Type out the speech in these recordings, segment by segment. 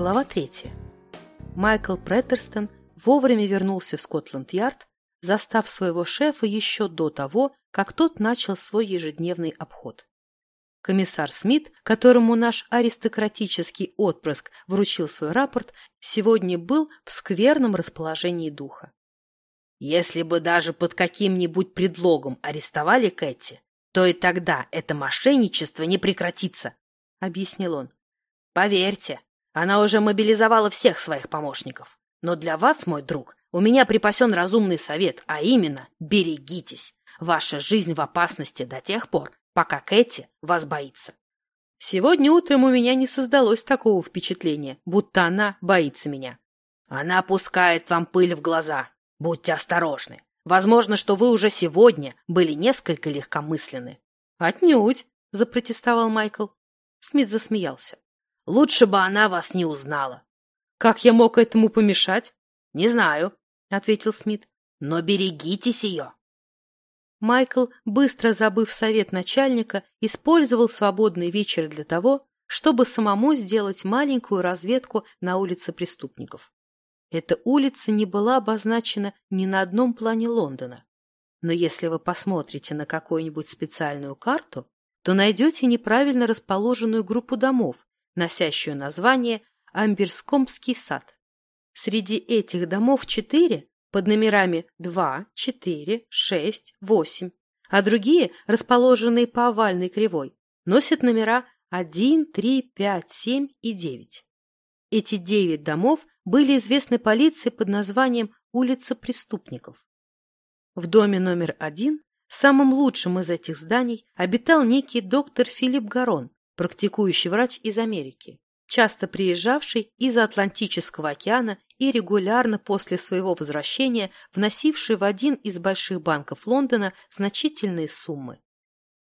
Глава третья. Майкл Преттерстон вовремя вернулся в Скотланд-Ярд, застав своего шефа еще до того, как тот начал свой ежедневный обход. Комиссар Смит, которому наш аристократический отпрыск вручил свой рапорт, сегодня был в скверном расположении духа. Если бы даже под каким-нибудь предлогом арестовали Кэти, то и тогда это мошенничество не прекратится, — объяснил он. Поверьте, она уже мобилизовала всех своих помощников. Но для вас, мой друг, у меня припасен разумный совет, а именно берегитесь. Ваша жизнь в опасности до тех пор, пока Кэти вас боится. Сегодня утром у меня не создалось такого впечатления, будто она боится меня. Она пускает вам пыль в глаза. Будьте осторожны. Возможно, что вы уже сегодня были несколько легкомысленны. Отнюдь, запротестовал Майкл. Смит засмеялся. Лучше бы она вас не узнала. Как я мог этому помешать? Не знаю, ответил Смит. Но берегитесь ее. Майкл, быстро забыв совет начальника, использовал свободный вечер для того, чтобы самому сделать маленькую разведку на улице преступников. Эта улица не была обозначена ни на одном плане Лондона. Но если вы посмотрите на какую-нибудь специальную карту, то найдете неправильно расположенную группу домов, носящую название Амберскомский сад. Среди этих домов четыре под номерами 2, 4, 6, 8, а другие, расположенные по овальной кривой, носят номера 1, 3, 5, 7 и 9. Эти девять домов были известны полиции под названием «Улица преступников». В доме номер один, самым лучшим из этих зданий, обитал некий доктор Филипп Гарон, практикующий врач из Америки, часто приезжавший из Атлантического океана и регулярно после своего возвращения вносивший в один из больших банков Лондона значительные суммы.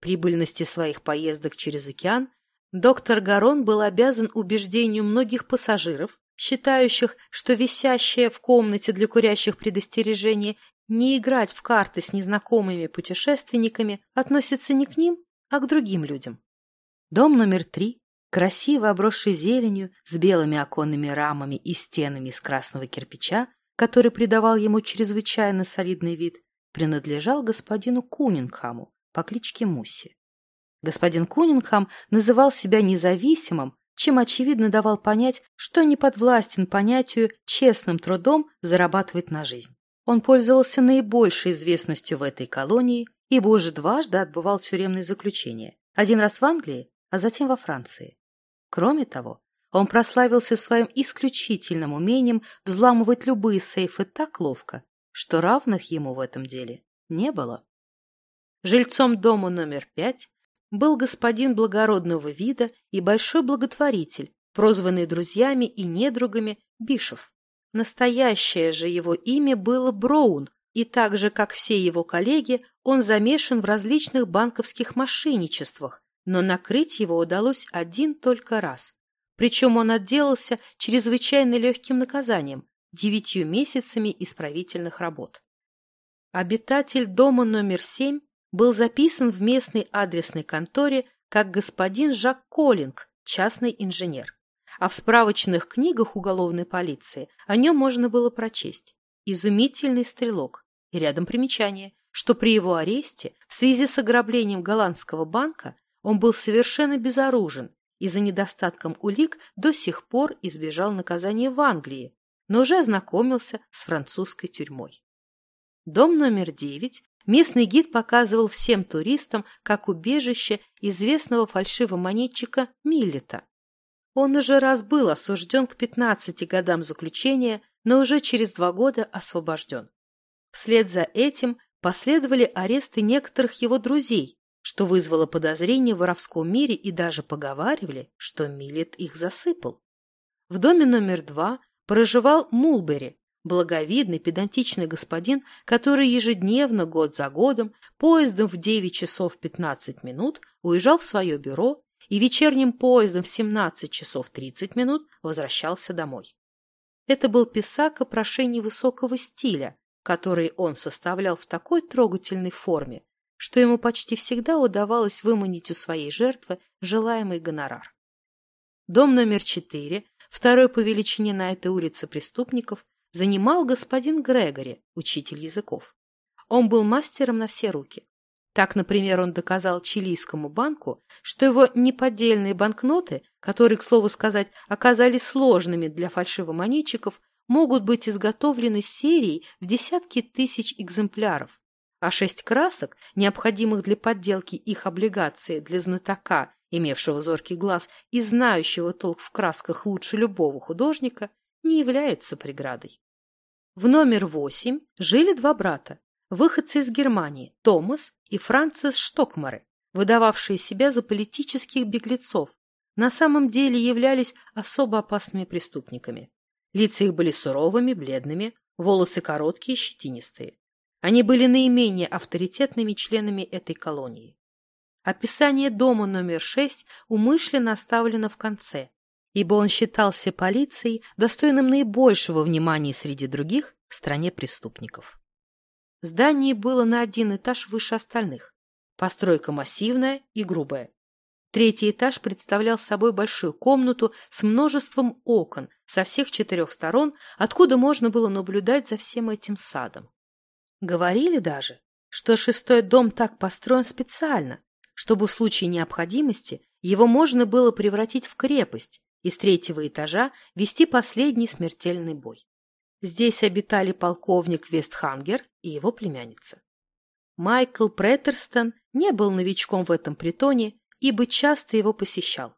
Прибыльности своих поездок через океан доктор Гарон был обязан убеждению многих пассажиров, считающих, что висящее в комнате для курящих предостережение не играть в карты с незнакомыми путешественниками относится не к ним, а к другим людям. Дом номер три, красиво обросший зеленью, с белыми оконными рамами и стенами из красного кирпича, который придавал ему чрезвычайно солидный вид, принадлежал господину Кунингхаму по кличке Мусси. Господин Кунингхам называл себя независимым, чем очевидно давал понять, что не подвластен понятию честным трудом зарабатывать на жизнь. Он пользовался наибольшей известностью в этой колонии, ибо уже дважды отбывал тюремное заключение. Один раз в Англии, а затем во Франции. Кроме того, он прославился своим исключительным умением взламывать любые сейфы так ловко, что равных ему в этом деле не было. Жильцом дома номер пять был господин благородного вида и большой благотворитель, прозванный друзьями и недругами Бишев. Настоящее же его имя было Броун, и так же, как все его коллеги, он замешан в различных банковских мошенничествах, но накрыть его удалось один только раз. Причем он отделался чрезвычайно легким наказанием – девятью месяцами исправительных работ. Обитатель дома номер семь был записан в местной адресной конторе как господин Жак Коллинг, частный инженер. А в справочных книгах уголовной полиции о нем можно было прочесть. Изумительный стрелок. И рядом примечание, что при его аресте в связи с ограблением голландского банка он был совершенно безоружен и за недостатком улик до сих пор избежал наказания в Англии, но уже ознакомился с французской тюрьмой. Дом номер девять местный гид показывал всем туристам как убежище известного фальшивомонетчика Миллета. Он уже раз был осужден к 15 годам заключения, но уже через два года освобожден. Вслед за этим последовали аресты некоторых его друзей, что вызвало подозрение в воровском мире и даже поговаривали, что Миллет их засыпал. В доме номер два проживал Мулбери, благовидный педантичный господин, который ежедневно, год за годом, поездом в 9 часов 15 минут уезжал в свое бюро и вечерним поездом в 17 часов 30 минут возвращался домой. Это был писак о прошении высокого стиля, который он составлял в такой трогательной форме, что ему почти всегда удавалось выманить у своей жертвы желаемый гонорар. Дом номер четыре, второй по величине на этой улице преступников, занимал господин Грегори, учитель языков. Он был мастером на все руки. Так, например, он доказал чилийскому банку, что его неподдельные банкноты, которые, к слову сказать, оказались сложными для фальшивомонетчиков, могут быть изготовлены серией в десятки тысяч экземпляров, а шесть красок, необходимых для подделки их облигации для знатока, имевшего зоркий глаз и знающего толк в красках лучше любого художника, не являются преградой. В номер восемь жили два брата, выходцы из Германии, Томас и Францис Штокмары, выдававшие себя за политических беглецов, на самом деле являлись особо опасными преступниками. Лица их были суровыми, бледными, волосы короткие, щетинистые. Они были наименее авторитетными членами этой колонии. Описание дома номер шесть умышленно оставлено в конце, ибо он считался полицией достойным наибольшего внимания среди других в стране преступников. Здание было на один этаж выше остальных. Постройка массивная и грубая. Третий этаж представлял собой большую комнату с множеством окон со всех четырех сторон, откуда можно было наблюдать за всем этим садом. Говорили даже, что шестой дом так построен специально, чтобы в случае необходимости его можно было превратить в крепость и с третьего этажа вести последний смертельный бой. Здесь обитали полковник Вестхангер и его племянница. Майкл Претерстон не был новичком в этом притоне, ибо часто его посещал.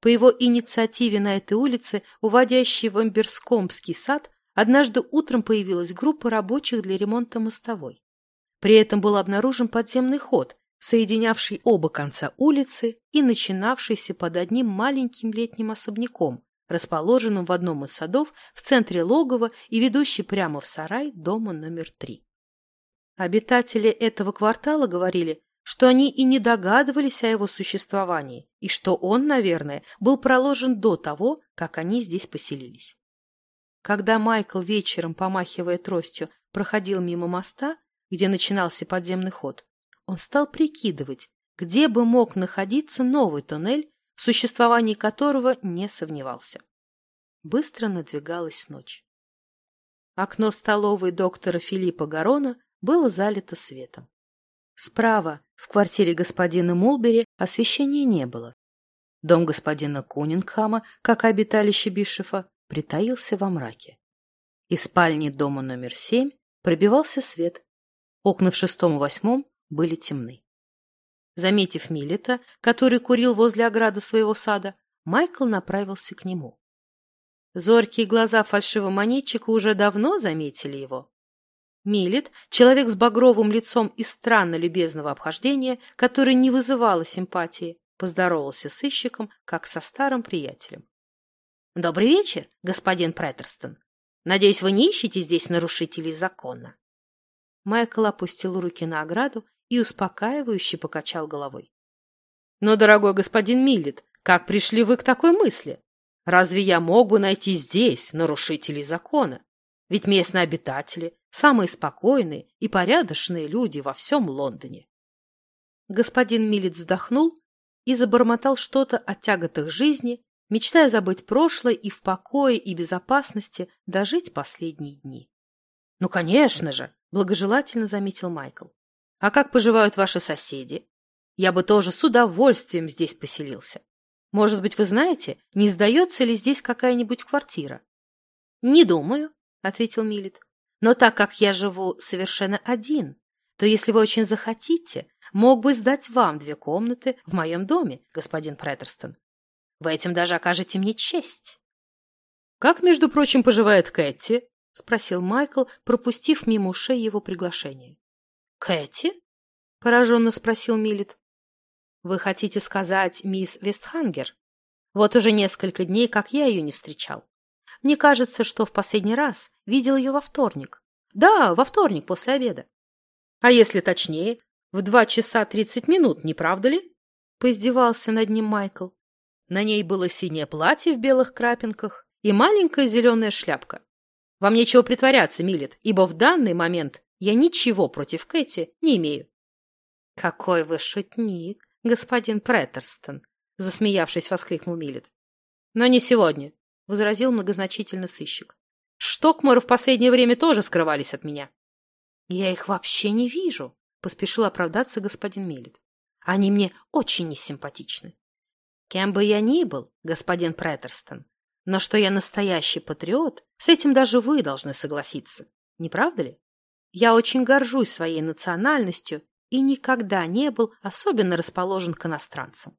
По его инициативе на этой улице, уводящей в Амберскомский сад, однажды утром появилась группа рабочих для ремонта мостовой. При этом был обнаружен подземный ход, соединявший оба конца улицы и начинавшийся под одним маленьким летним особняком, расположенным в одном из садов в центре логова и ведущий прямо в сарай дома номер три. Обитатели этого квартала говорили, что они и не догадывались о его существовании, и что он, наверное, был проложен до того, как они здесь поселились. Когда Майкл вечером, помахивая тростью, проходил мимо моста, где начинался подземный ход, он стал прикидывать, где бы мог находиться новый туннель, в существовании которого не сомневался. Быстро надвигалась ночь. Окно столовой доктора Филиппа Гарона было залито светом. Справа, в квартире господина Мулбери, освещения не было. Дом господина Кунингхама, как обиталище Бишефа, притаился во мраке. Из спальни дома номер семь пробивался свет. Окна в шестом и восьмом были темны. Заметив Милета, который курил возле ограды своего сада, Майкл направился к нему. Зоркие глаза фальшивомонетчика уже давно заметили его. Милет, человек с багровым лицом и странно любезного обхождения, который не вызывало симпатии, поздоровался с сыщиком, как со старым приятелем. «Добрый вечер, господин Преттерстон. Надеюсь, вы не ищете здесь нарушителей закона?» Майкл опустил руки на ограду и успокаивающе покачал головой. «Но, дорогой господин Миллет, как пришли вы к такой мысли? Разве я мог бы найти здесь нарушителей закона? Ведь местные обитатели – самые спокойные и порядочные люди во всем Лондоне». Господин Миллет вздохнул и забормотал что-то о тяготах жизни, мечтая забыть прошлое и в покое и безопасности дожить последние дни. «Ну, конечно же!» – благожелательно заметил Майкл. А как поживают ваши соседи? Я бы тоже с удовольствием здесь поселился. Может быть, вы знаете, не сдается ли здесь какая-нибудь квартира? — Не думаю, — ответил Милит. — Но так как я живу совершенно один, то если вы очень захотите, мог бы сдать вам две комнаты в моем доме, господин Претерстон. Вы этим даже окажете мне честь. — Как, между прочим, поживает Кэти? — спросил Майкл, пропустив мимо ушей его приглашение. «Кэти?» — пораженно спросил Милит. «Вы хотите сказать мисс Вестхангер? Вот уже несколько дней, как я ее не встречал. Мне кажется, что в последний раз видел ее во вторник. Да, во вторник после обеда. А если точнее, в два часа тридцать минут, не правда ли?» Поиздевался над ним Майкл. На ней было синее платье в белых крапинках и маленькая зеленая шляпка. Вам нечего притворяться, Милит, ибо в данный момент я ничего против Кэти не имею. — Какой вы шутник, господин Претерстон! — засмеявшись, воскликнул Милет. — Но не сегодня. возразил многозначительно сыщик. Штокморы в последнее время тоже скрывались от меня. Я их вообще не вижу, поспешил оправдаться господин Мелит. Они мне очень несимпатичны. Кем бы я ни был, господин Претерстон, но что я настоящий патриот, с этим даже вы должны согласиться. Не правда ли? Я очень горжусь своей национальностью и никогда не был особенно расположен к иностранцам.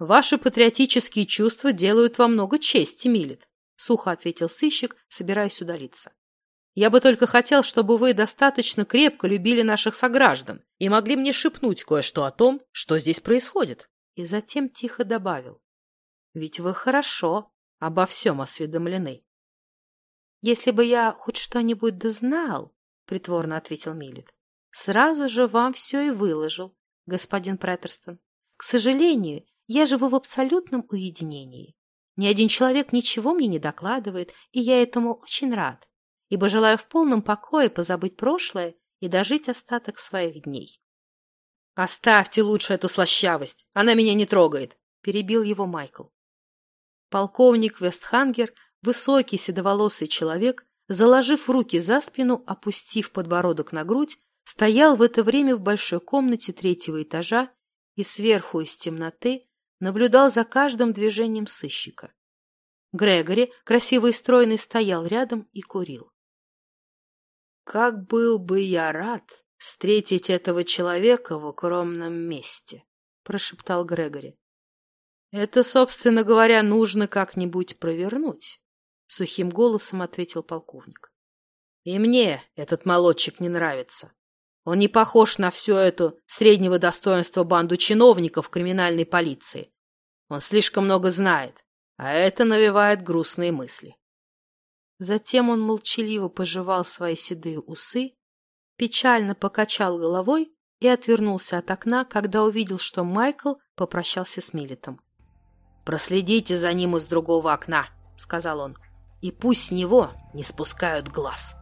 Ваши патриотические чувства делают вам много чести, Милит, сухо ответил сыщик, собираясь удалиться. Я бы только хотел, чтобы вы достаточно крепко любили наших сограждан и могли мне шепнуть кое-что о том, что здесь происходит. И затем тихо добавил. Ведь вы хорошо обо всем осведомлены. Если бы я хоть что-нибудь дознал, — притворно ответил Милит, — сразу же вам все и выложил, господин Претерстон. К сожалению, я живу в абсолютном уединении. Ни один человек ничего мне не докладывает, и я этому очень рад, ибо желаю в полном покое позабыть прошлое и дожить остаток своих дней. — Оставьте лучше эту слащавость, она меня не трогает, — перебил его Майкл. Полковник Вестхангер, высокий седоволосый человек, заложив руки за спину, опустив подбородок на грудь, стоял в это время в большой комнате третьего этажа и сверху из темноты наблюдал за каждым движением сыщика. Грегори, красивый и стройный, стоял рядом и курил. «Как был бы я рад встретить этого человека в укромном месте!» — прошептал Грегори. «Это, собственно говоря, нужно как-нибудь провернуть», — сухим голосом ответил полковник. «И мне этот молодчик не нравится. Он не похож на всю эту среднего достоинства банду чиновников криминальной полиции. Он слишком много знает, а это навевает грустные мысли. Затем он молчаливо пожевал свои седые усы, печально покачал головой и отвернулся от окна, когда увидел, что Майкл попрощался с Милитом. «Проследите за ним из другого окна», — сказал он, — «и пусть с него не спускают глаз».